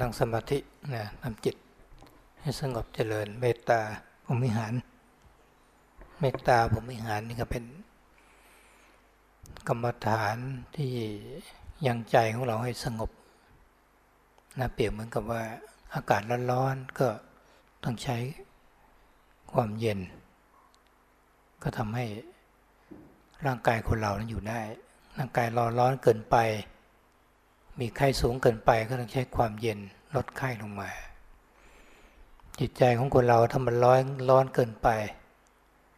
นั่งสมาธินะทำจิต ให้สงบเจริญเมตตาภมิหาร เมตตาภมิหารนี่ก็เป็น กรรมฐานที่ยังใจของเราให้สงบนะเปรียบเหมือนกับว่าอากาศร้อนๆก็ต้องใช้ความเย็น ก็ทำให้ร่างกายคนเรานั้นอยู่ได้ ร่างกายร้อนร้อนเกินไป มีไข้สูงเกินไปก็ต้องใช้ความเย็นลดไข้ลงมา จิตใจของคนเราถ้ามันร้อนร้อนเกินไป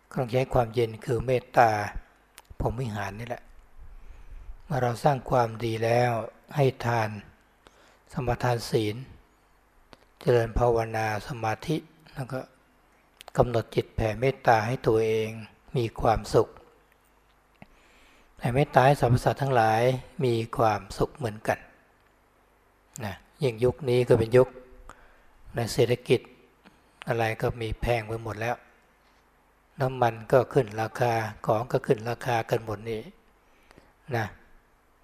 ก็ต้องใช้ความเย็นคือเมตตาผมวิหารนี่แหละ เมื่อเราสร้างความดีแล้วให้ทาน สมทานศีล เจริญภาวนาสมาธิแล้วก็กำหนดจิตแผ่เมตตาให้ตัวเองมีความสุขแผ่เมตตาให้สรรพสัตว์ทั้งหลายมีความสุขเหมือนกัน นะยิ่งยุคนี้ก็เป็นยุคในเศรษฐกิจอะไรก็มีแพงไปหมดแล้ว น้ำมันก็ขึ้นราคาของก็ขึ้นราคากันหมดนี่นะ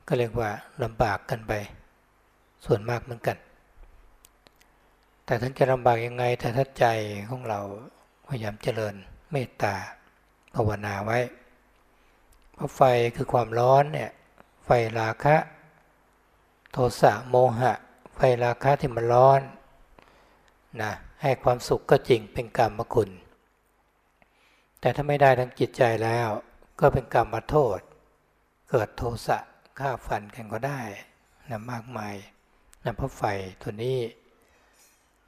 ก็เรียกว่าลำบากกันไป ส่วนมากเหมือนกัน แต่ทั้งจะลำบากยังไงแต่ถ้าใจของเราพยายามเจริญเมตตาภาวนาไว้ เพราะไฟคือความร้อนเนี่ยไฟราคะ โทสะโมหะ ไฟราคะที่มันร้อนนะให้ความสุขก็จริงเป็นกรรมคุณ แต่ถ้าไม่ได้ทั้งจิตใจแล้วก็เป็นกรรมมาโทษ เกิดโทสะฆ่าฟันกันก็ได้นะมากมายนะเพราะไฟตัวนี้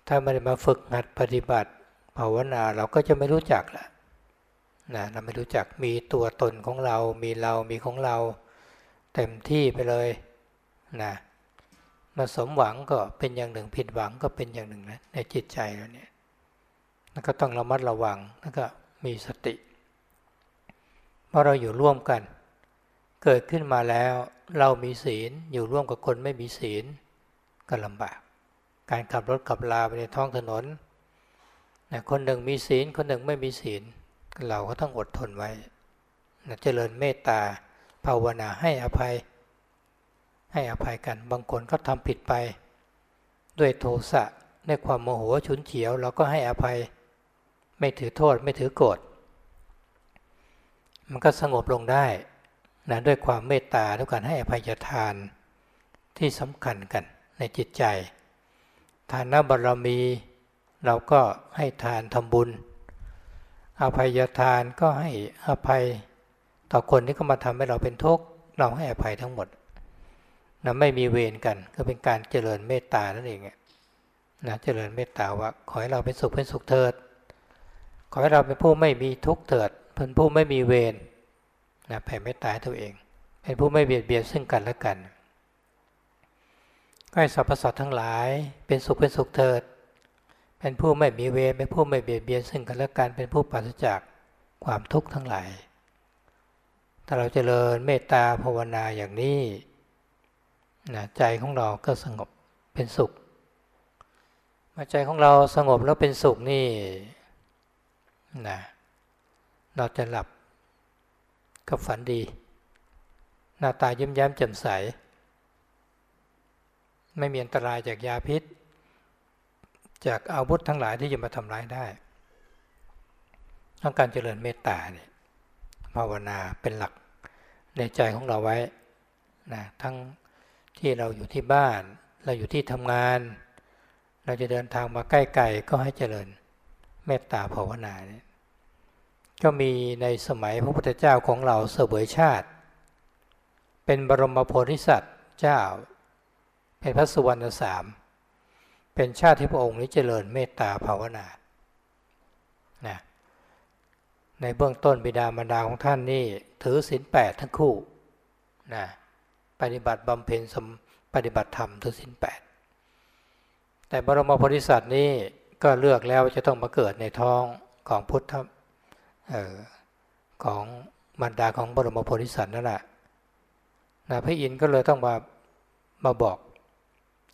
ถ้าไม่ได้มาฝึกหัดปฏิบัติภาวนาเราก็จะไม่รู้จักละนะเราไม่รู้จักมีตัวตนของเรา มีเรามีของเรา เต็มที่ไปเลยนะ มาสมหวังก็เป็นอย่างหนึ่ง ผิดหวังก็เป็นอย่างหนึ่งนะในจิตใจเราเนี่ยแล้วก็ต้องระมัดระวังแล้วก็มีสติเพราะเราอยู่ร่วมกัน เกิดขึ้นมาแล้ว เรามีศีลอยู่ร่วมกับคนไม่มีศีลก็ลำบาก การขับรถขับลาไปในท้องถนนนะคนหนึ่งมีศีลคนหนึ่งไม่มีศีล เราก็ต้องอดทนไว้นะเจริญเมตตาภาวนาให้อภัย ให้อภัยกัน บางคนก็ทำผิดไป ด้วยโทสะในความโมโหฉุนเฉียวเราก็ให้อภัย ไม่ถือโทษไม่ถือโกรธมันก็สงบลงได้นะด้วยความเมตตาด้วยการให้อภัยทานที่สำคัญกันในจิตใจ ทานบารมี เราก็ให้ทานทำบุญ อภัยทานก็ให้อภัย ต่อคนที่เขามาทำให้เราเป็นทุกข์เราให้อภัยทั้งหมด นะไม่มีเวรกัน ก็เป็นการเจริญเมตตานั่นเองนะเจริญเมตตาว่าขอให้เราเป็นสุขเป็นสุขเถิด ขอให้เราเป็นผู้ไม่มีทุกข์เถิดเป็นผู้ไม่มีเวรนะแผ่เมตตาตัวเอง เป็นผู้ไม่เบียดเบียนซึ่งกันและกันให้สรรพสัตว์ทั้งหลายเป็นสุขเป็นสุขเถิด เป็นผู้ไม่มีเวรเป็นผู้ไม่เบียดเบียนซึ่งกันและกันเป็นผู้ปราศจากความทุกข์ทั้งหลาย ถ้าเราจเจริญเมตตาภาวนาอย่างนี้ นะใจของเราก็สงบเป็นสุขเมาใจของเราสงบแล้วเป็นสุขนี่นะเราจะหลับกับฝันดี หน้าตายิ้มแย้มแจ่มใส ไม่มีอันตรายจากยาพิษ จากอาวุธทั้งหลายที่จะมาทำร้ายได้ต้องการเจริญเมตตาเนี่ยภาวนาเป็นหลักในใจของเราไว้นะทั้ง ที่เราอยู่ที่บ้าน เราอยู่ที่ทำงาน เราจะเดินทางมาใกล้ๆก็ให้เจริญเมตตาภาวนาเนี่ยก็มีในสมัยพระพุทธเจ้าของเราเสวยชาติ เป็นบรมโพธิสัตว์เจ้า เป็นพระสุวรรณสาม เป็นชาติที่พระองค์นี้เจริญเมตตาภาวนานะในเบื้องต้นบิดามารดาของท่านนี่ถือศีลแปดทั้งคู่นะ ปฏิบัติบำเพ็ญสมปฏิบัติธรรมถือศีลแปดแต่บรมโพธิสัตว์นี้ก็เลือกแล้วจะต้องมาเกิดในท้องของพุทธของมารดาของบรมโพธิสัตว์นั่นแหละนะพระอินทร์ก็เลยต้องมามาบอก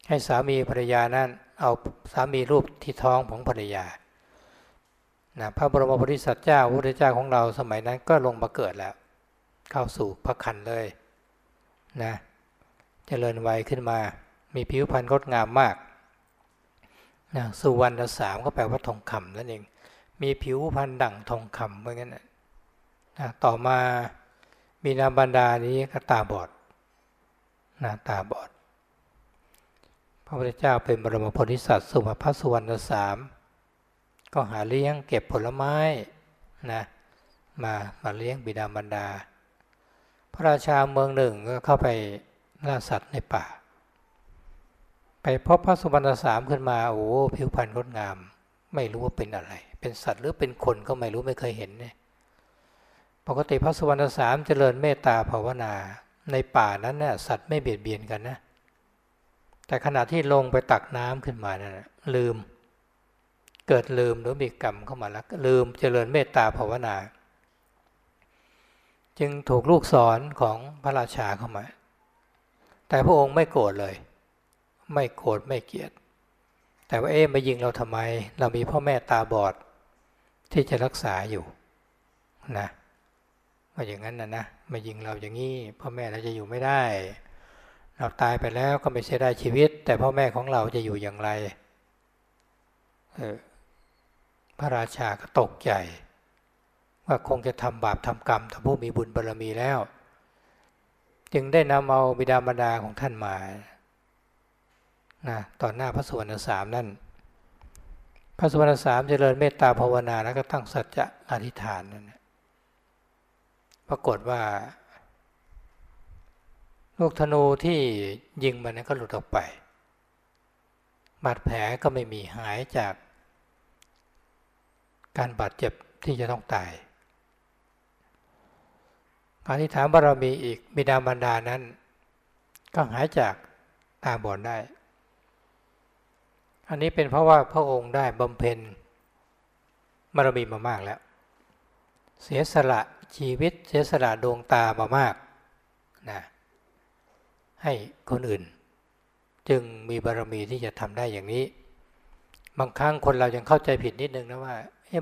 ให้สามีภรรยานั้นเอาสามีรูปที่ท้องของภรรยานะพระบรมโพธิสัตว์เจ้าพระเจ้าของเราสมัยนั้นก็ลงมาเกิดแล้ว เข้าสู่พระคันเลย นะเจริญวัยขึ้นมา มีผิวพรรณงดงามมากนะสุวรรณสามก็แปลว่าทองคำนั่นเอง มีผิวพรรณดั่งทองคำเหมือนกันนะต่อมามีนาบรรดานี้ก็ตาบอดนะตาบอด พระพุทธเจ้าเป็นบรมโพธิสัตว์สุภพสุวรรณสามก็หาเลี้ยงเก็บผลไม้นะมามาเลี้ยงบิดามารดา พระราชาเมืองหนึ่งก็เข้าไปล่าสัตว์ในป่า ไปพบพระสุวรรณสามขึ้นมาโอ้ผิวพรรณงดงาม ไม่รู้ว่าเป็นอะไร เป็นสัตว์หรือเป็นคนก็ไม่รู้ไม่เคยเห็นเนี่ยปกติพระสุวรรณสามเจริญเมตตาภาวนาในป่านั้นเนี่ยสัตว์ไม่เบียดเบียนกันนะ แต่ขณะที่ลงไปตักน้ำขึ้นมานะั่นลืม เกิดลืมหรือมีกรรมเข้ามาแล้วลืมเจริญเมตตาภาวนา จึงถูกลูกสอนของพระราชาเข้ามา แต่พระองค์ไม่โกรธเลย ไม่โกรธไม่เกลียด แต่ว่าเอ๊ะมายิงเราทำไม เรามีพ่อแม่ตาบอด ที่จะรักษาอยู่นะว่าอย่างนั้นนะนะมายิงเราอย่างนี้พ่อแม่เราจะอยู่ไม่ได้ เราตายไปแล้วก็ไม่ใช่ได้ชีวิต แต่พ่อแม่ของเราจะอยู่อย่างไรเออพระราชาก็ตกใจ ว่าคงจะทำบาปทำกรรมถ้าผู้มีบุญบารรมีแล้ว จึงได้นำเอาบิดามารดาของท่านมานะตอนหน้าพระสุวรรณสามนั่น พระสุวรรณสามเจริญเมตตาภาวนาแล้วก็ตั้งสัจจะอธิษฐานนั่นปรากฏว่า ลูกธนูที่ยิงมันนั้นก็หลุดออกไป บาดแผลก็ไม่มีหายจากการบาดเจ็บที่จะต้องตาย อธิษฐานบารมีอีกบิดามารดานั้น ก็หายจากตาบอดได้ อันนี้เป็นเพราะว่าพระองค์ได้บำเพ็ญบารมีมามากแล้ว เสียสละชีวิตเสียสละดวงตามามากนะให้คนอื่น จึงมีบารมีที่จะทำได้อย่างนี้ บางครั้งคนเรายังเข้าใจผิดนิดนึงนะว่า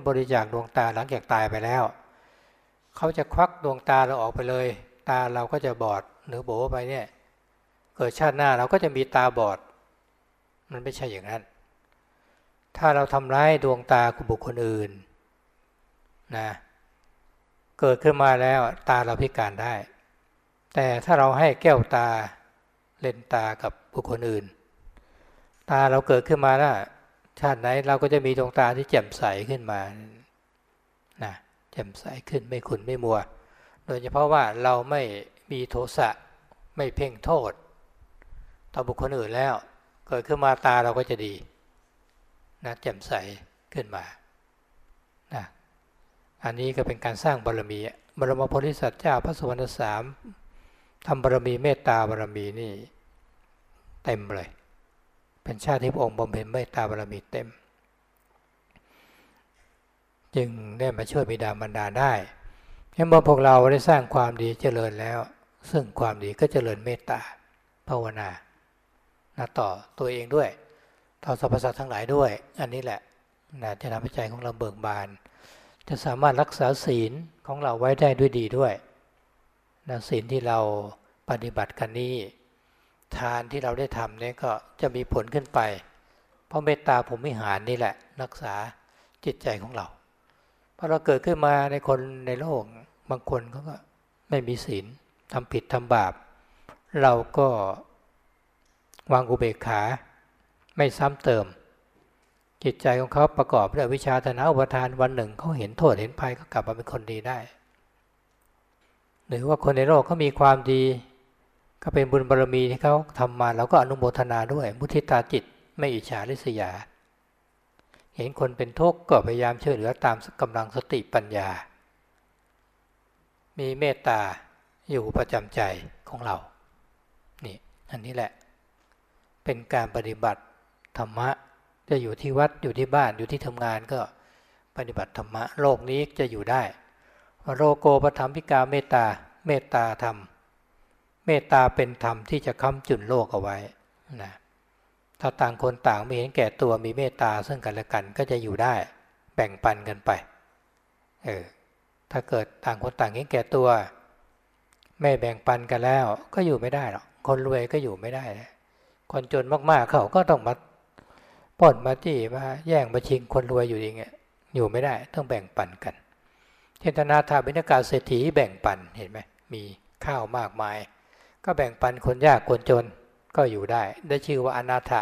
บริจาคดวงตาหลังจากตายไปแล้ว เขาจะควักดวงตาเราออกไปเลย ตาเราก็จะบอดหรือโบไปเนี่ย เกิดชาติหน้าเราก็จะมีตาบอด มันไม่ใช่อย่างนั้น ถ้าเราทำร้ายดวงตาของบุคคลอื่นนะเกิดขึ้นมาแล้วตาเราพิการได้ แต่ถ้าเราให้แก้วตาเลนตากับบุคคลอื่น ตาเราเกิดขึ้นมาแล้วชาติไหนเราก็จะมีดวงตาที่แจ่มใสขึ้นมานะ แจ่มใสขึ้นไม่ขุนไม่มัว โดยเฉพาะว่าเราไม่มีโทสะไม่เพ่งโทษ ต่อบุคคลอื่นแล้ว เกิดขึ้นมาตาเราก็จะดีนะแจ่มใสขึ้นมานะอันนี้ก็เป็นการสร้างบารมีบรมโพธิสัตว์เจ้าพระสุวรรค์สามทำบารมีเมตตาบารมีนี่เต็มเลย เป็นชาติที่พระองค์บำเพ็ญเมตตาบารมีเต็ม จึงได้มาช่วยบิดามารดาได้เมื่อพวกเราได้สร้างความดีเจริญแล้ว ซึ่งความดีก็เจริญเมตตาภาวนานะต่อตัวเองด้วย ต่อสรรพสัตว์ทั้งหลายด้วย อันนี้แหละนะจะทำให้ใจของเราเบิกบาน จะสามารถรักษาศีลของเราไว้ได้ด้วยดีด้วยนะศีลที่เราปฏิบัติกันนี้ ทานที่เราได้ทำเนี่ยก็จะมีผลขึ้นไป เพราะเมตตาผมมิหารนี่แหละ รักษาจิตใจของเรา พอเราเกิดขึ้นมาในคนในโลก บางคนเขาก็ไม่มีศีลทำผิดทำบาป เราก็วางอุเบกขา ไม่ซ้ำเติม จิตใจของเขาประกอบด้วยวิชาธนาอุปทานวันหนึ่งเขาเห็นโทษเห็นภัยก็กลับมาเป็นคนดีได้ หรือว่าคนในโลกเขามีความดี ก็เป็นบุญบารมีที่เขาทำมาเราก็อนุโมทนาด้วย มุทิตาจิต ไม่อิจฉาริษยา เห็นคนเป็นทุกข์ก็พยายามช่วยเหลือตามกำลังสติปัญญา มีเมตตาอยู่ประจำใจของเรา นี่อันนี้แหละ เป็นการปฏิบัติธรรมะ จะอยู่ที่วัดอยู่ที่บ้านอยู่ที่ทำงานก็ปฏิบัติธรรมะ โลกนี้จะอยู่ได้โรโกปธรรมพิกาเมตตาเมตตาธรรม เมตตาเป็นธรรมที่จะค้ำจุนโลกเอาไว้นะ ถ้าต่างคนต่างไม่เห็นแก่ตัวมีเมตตาซึ่งกันและกันก็จะอยู่ได้ แบ่งปันกันไป เออ ถ้าเกิดต่างคนต่างเห็นแก่ตัว ไม่แบ่งปันกันแล้วก็อยู่ไม่ได้หรอก คนรวยก็อยู่ไม่ได้ คนจนมากๆเขาก็ต้องมาป้นมาจี้มาแย่งมาชิงคนรวยอยู่อย่างเงี้ย อยู่ไม่ได้ต้องแบ่งปันกันเทตนาถาบิณกาเศรษฐีแบ่งปันเห็นไหมมีข้าวมากมาย ก็แบ่งปันคนยากคนจน ก็อยู่ได้ ได้ชื่อว่าอนาถะ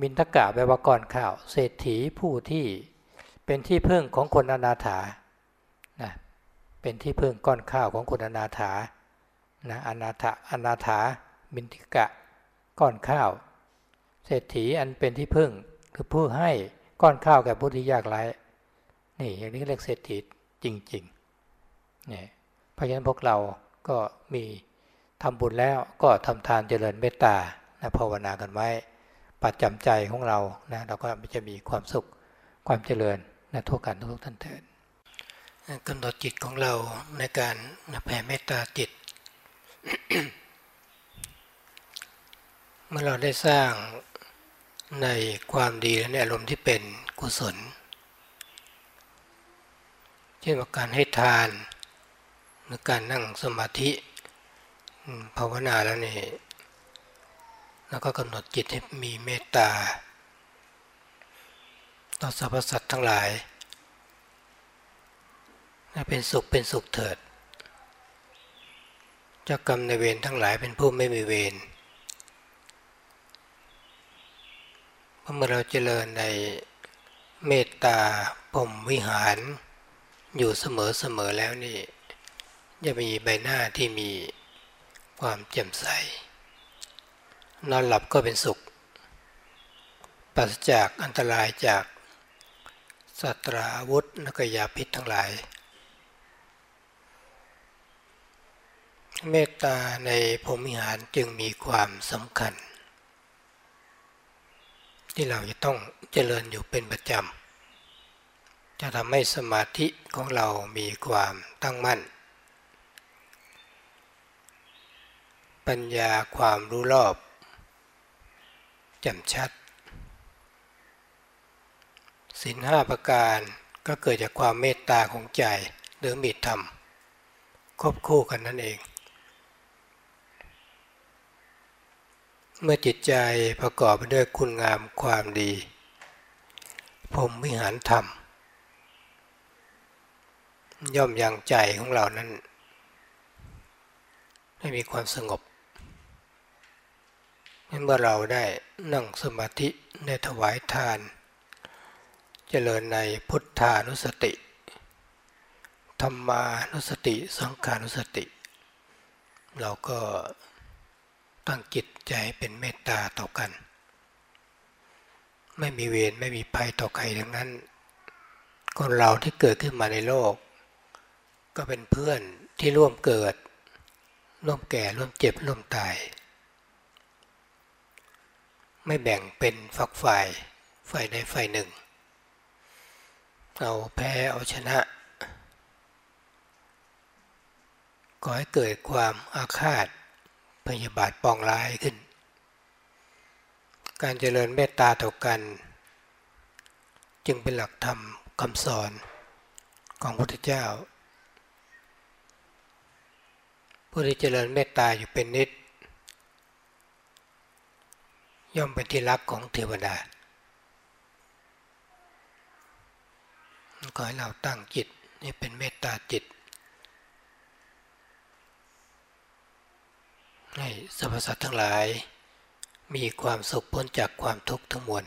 มินทกะแปลว่าก่อนข้าว เศรษฐีผู้ที่เป็นที่พึ่งของคนอนาถานะเป็นที่พึ่งก้อนข้าวของคนอนาถานะอนาถะอนาถามินทิกะก้อนข้าว เศรษฐีอันเป็นที่พึ่งคือผู้ให้ก้อนข้าวแก่ผู้ที่ยากไร้นี่อย่างนี้เรียกเศรษฐีจริงๆเนี่ยเพราะฉะนั้นพวกเราก็มี ทำบุญแล้วก็ทำทานเจริญเมตตานะภาวนากันไว้ ปัจจำใจของเรานะเราก็จะมีความสุขความเจริญนะทุกกันทุกท่านเถิดกำหนดจิตของเราในการแผ่เมตตาจิต เมื่อเราได้สร้างในความดีและในอารมณ์ที่เป็นกุศล เช่นการให้ทานหรือการนั่งสมาธิ ภาวนาแล้วนี่แล้วก็กำหนดจิตให้มีเมตตา ต่อสรรพสัตว์ทั้งหลายเป็นสุขเป็นสุขเถิดเจ้ากรรมในเวรทั้งหลายเป็นผู้ไม่มีเวรเมื่อเราเจริญในเมตตาพรมวิหาร อยู่เสมอๆแล้วนี่จะมีใบหน้าที่มี ความแจ่มใส นอนหลับก็เป็นสุขปราศจากอันตรายจากสัตราอาวุธและกยาพิษทั้งหลาย เมตตาในพรมิหารจึงมีความสำคัญ ที่เราจะต้องเจริญอยู่เป็นประจำจะทำให้สมาธิของเรามีความตั้งมั่น ปัญญาความรู้รอบแจ่มชัดสินห้าประการก็เกิดจากความเมตตาของใจหรือมีธรรมควบคู่กันนั่นเอง เมื่อจิตใจประกอบไปด้วยคุณงามความดีพรมวิหารธรรม ย่อมยังใจของเรานั้น ให้มีความสงบ เมื่อเราได้นั่งสมาธิได้ถวายทาน เจริญในพุทธานุสติธรรมานุสติสังขานุสติ เราก็ตั้งจิตใจเป็นเมตตาต่อกัน ไม่มีเวรไม่มีภัยต่อใครทั้งนั้น คนเราที่เกิดขึ้นมาในโลก ก็เป็นเพื่อนที่ร่วมเกิด ร่วมแก่ร่วมเจ็บร่วมตาย ไม่แบ่งเป็นฝักฝ่ายฝ่ายใดฝ่ายหนึ่ง เอาแพ้เอาชนะก่อให้เกิดความอาฆาตพยาบาทปองร้ายขึ้น การเจริญเมตตาต่อกัน จึงเป็นหลักธรรมคำสอนของพระพุทธเจ้าผู้ที่เจริญเมตตาอยู่เป็นนิด ย่อมเป็นที่รักของเทวดาขอให้เราตั้งจิตนี่เป็นเมตตาจิต ให้สรรพสัตว์ทั้งหลาย มีความสุขพ้นจากความทุกข์ทั้งมวล